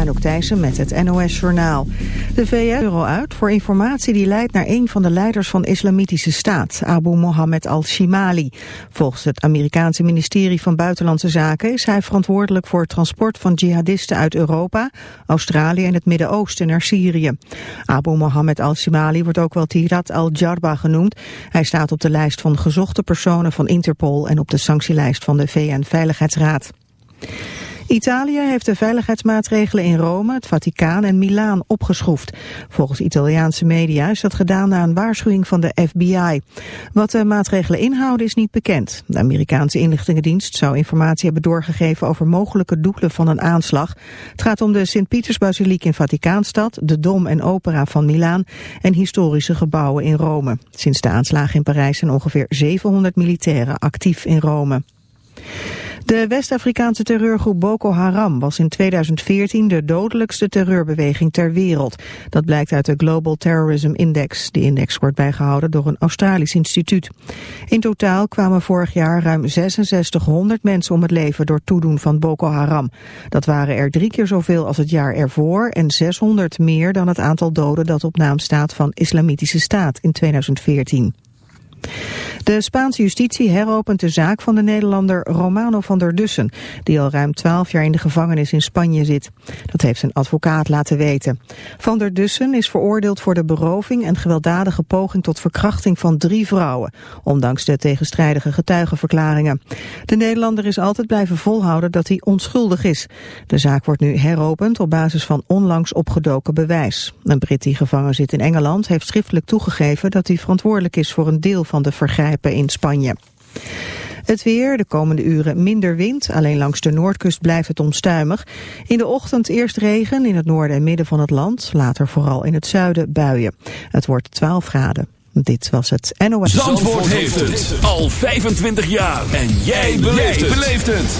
Anouk Thijssen met het NOS-journaal. De VS euro uit voor informatie die leidt naar een van de leiders van islamitische staat, Abu Mohammed al-Shimali. Volgens het Amerikaanse ministerie van Buitenlandse Zaken is hij verantwoordelijk voor het transport van jihadisten uit Europa, Australië en het Midden-Oosten naar Syrië. Abu Mohammed al-Shimali wordt ook wel Tirat al-Jarba genoemd. Hij staat op de lijst van gezochte personen van Interpol en op de sanctielijst van de VN-veiligheidsraad. Italië heeft de veiligheidsmaatregelen in Rome, het Vaticaan en Milaan opgeschroefd. Volgens Italiaanse media is dat gedaan na een waarschuwing van de FBI. Wat de maatregelen inhouden is niet bekend. De Amerikaanse inlichtingendienst zou informatie hebben doorgegeven over mogelijke doelen van een aanslag. Het gaat om de Sint-Pietersbasiliek in Vaticaanstad, de Dom en Opera van Milaan en historische gebouwen in Rome. Sinds de aanslagen in Parijs zijn ongeveer 700 militairen actief in Rome. De West-Afrikaanse terreurgroep Boko Haram was in 2014 de dodelijkste terreurbeweging ter wereld. Dat blijkt uit de Global Terrorism Index. De index wordt bijgehouden door een Australisch instituut. In totaal kwamen vorig jaar ruim 6600 mensen om het leven door toedoen van Boko Haram. Dat waren er drie keer zoveel als het jaar ervoor en 600 meer dan het aantal doden dat op naam staat van Islamitische Staat in 2014. De Spaanse justitie heropent de zaak van de Nederlander Romano van der Dussen, die al ruim twaalf jaar in de gevangenis in Spanje zit. Dat heeft zijn advocaat laten weten. Van der Dussen is veroordeeld voor de beroving en gewelddadige poging tot verkrachting van drie vrouwen, ondanks de tegenstrijdige getuigenverklaringen. De Nederlander is altijd blijven volhouden dat hij onschuldig is. De zaak wordt nu heropend op basis van onlangs opgedoken bewijs. Een Brit die gevangen zit in Engeland heeft schriftelijk toegegeven dat hij verantwoordelijk is voor een deel van de vergrijpen in Spanje. Het weer, de komende uren minder wind, alleen langs de noordkust blijft het onstuimig. In de ochtend eerst regen in het noorden en midden van het land, later vooral in het zuiden buien. Het wordt 12 graden. Dit was het NOS. Zandvoort, Zandvoort heeft het al 25 jaar. En jij beleeft het.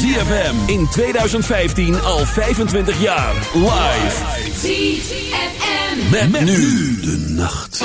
ZFM in 2015 al 25 jaar. Live. ZFM. met nu de nacht.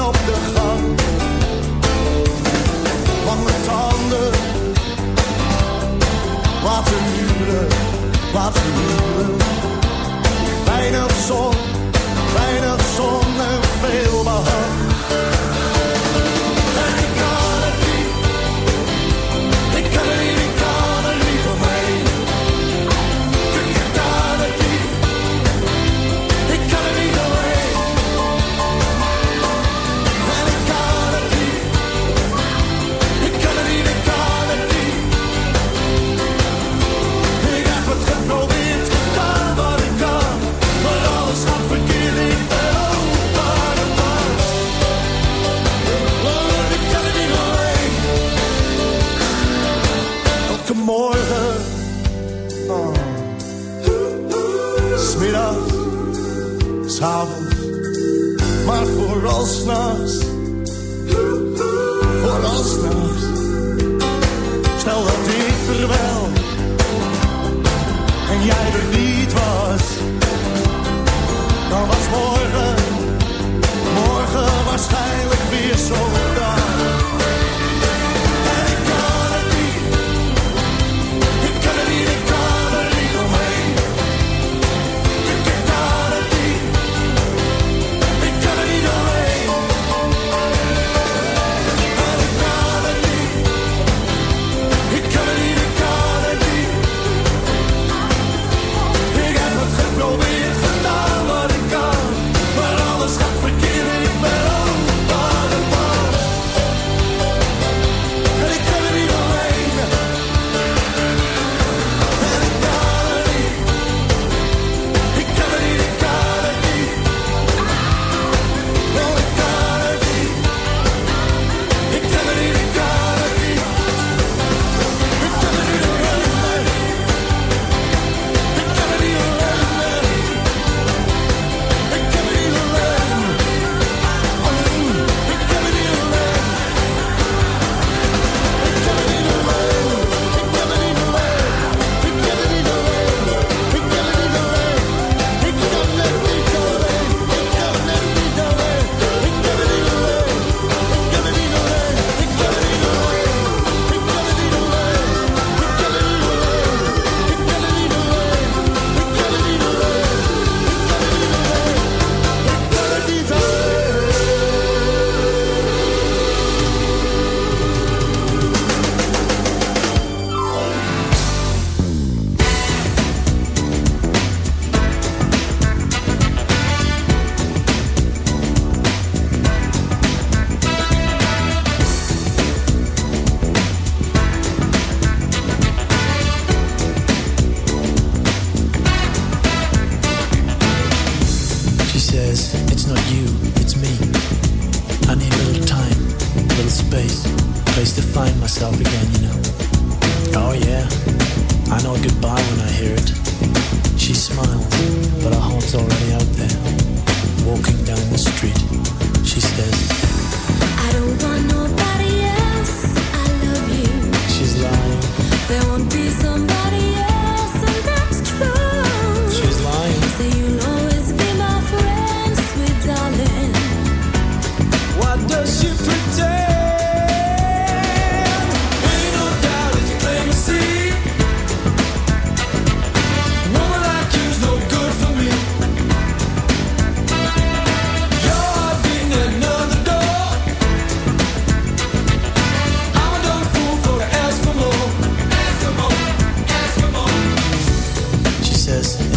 op de gang. Lange tanden, wat een huwelijk, wat een Bijna Weinig zon.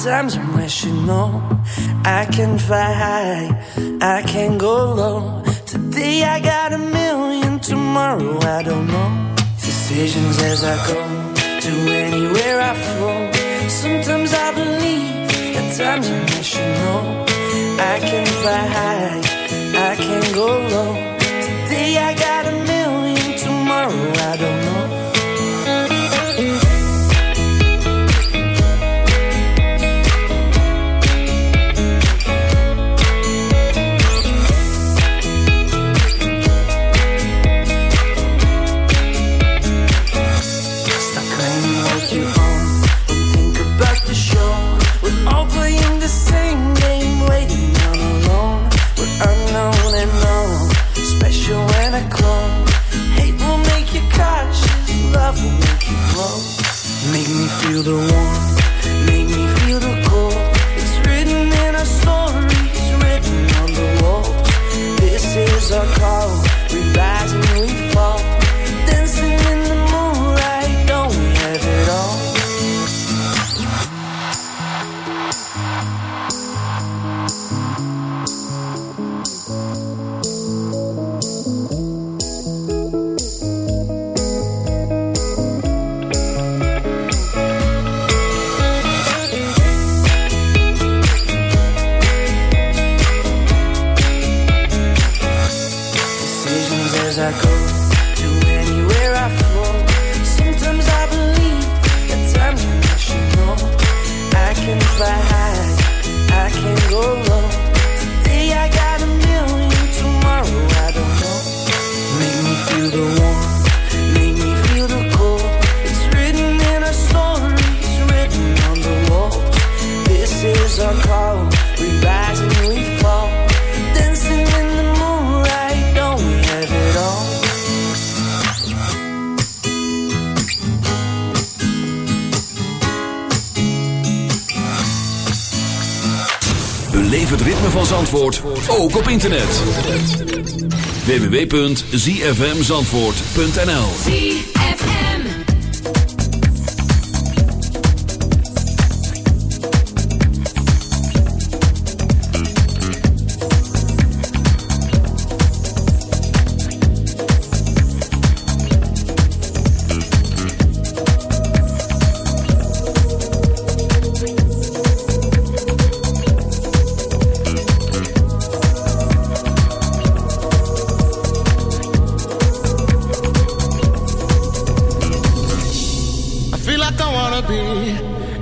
Sometimes I'm wishing, no, I can fly high. the one www.zfmzandvoort.nl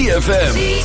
ZFM.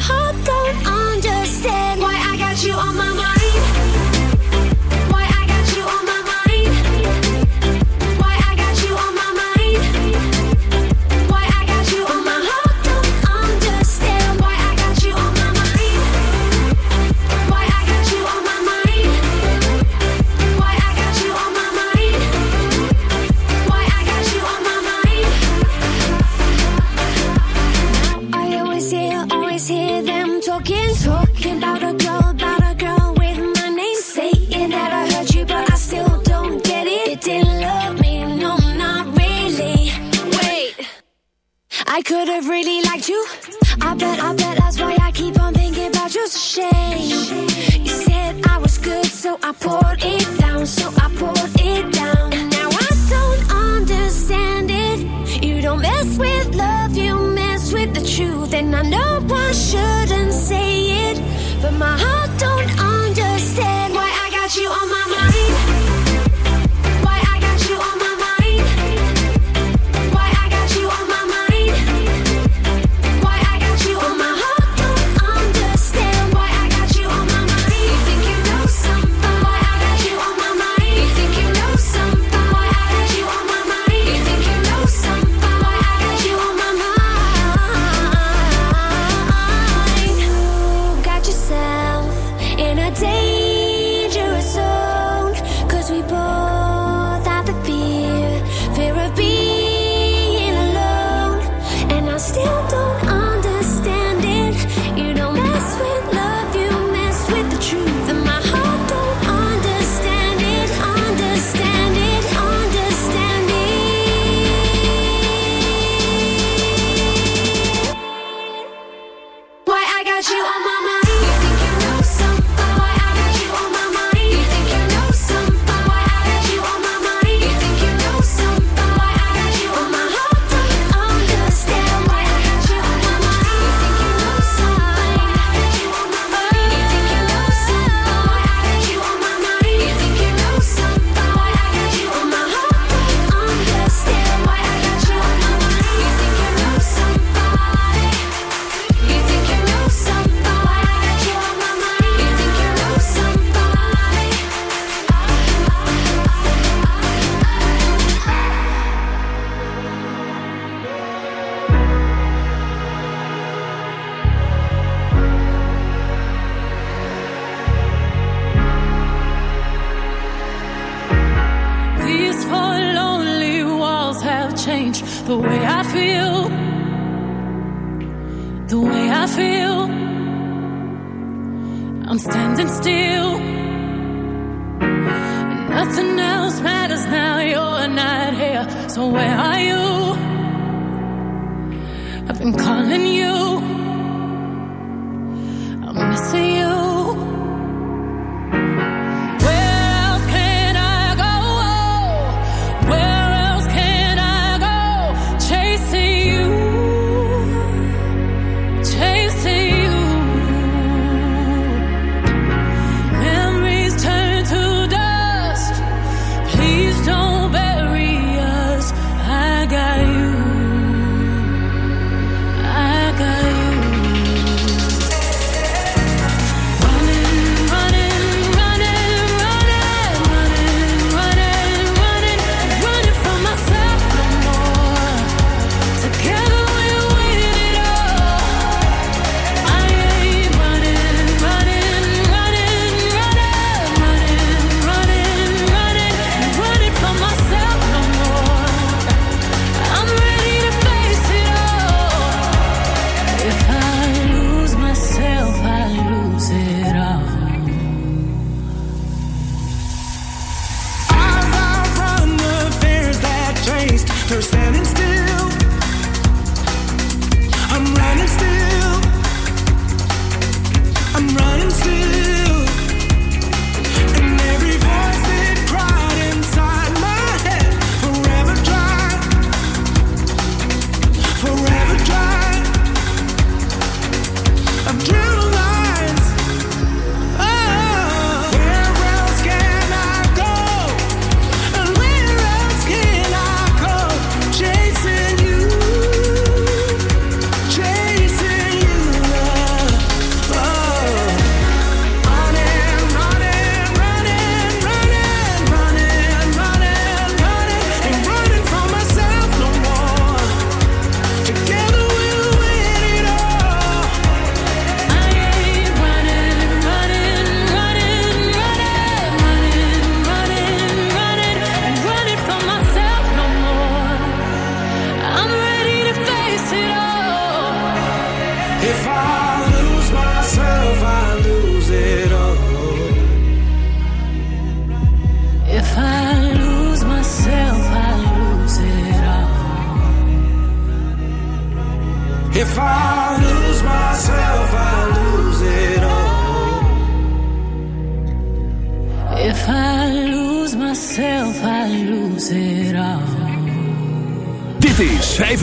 heart don't understand why I got you on my mind.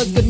cause good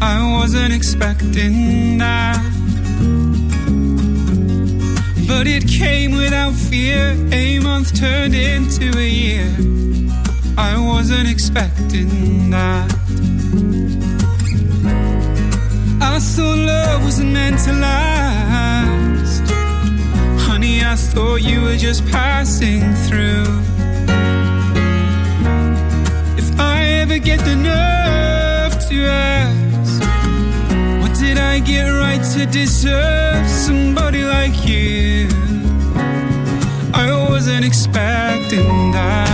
I wasn't expecting that. But it came without fear. A month turned into a year. I wasn't expecting that. I thought love wasn't meant to last. Honey, I thought you were just passing through. To deserve somebody like you? I wasn't expecting that.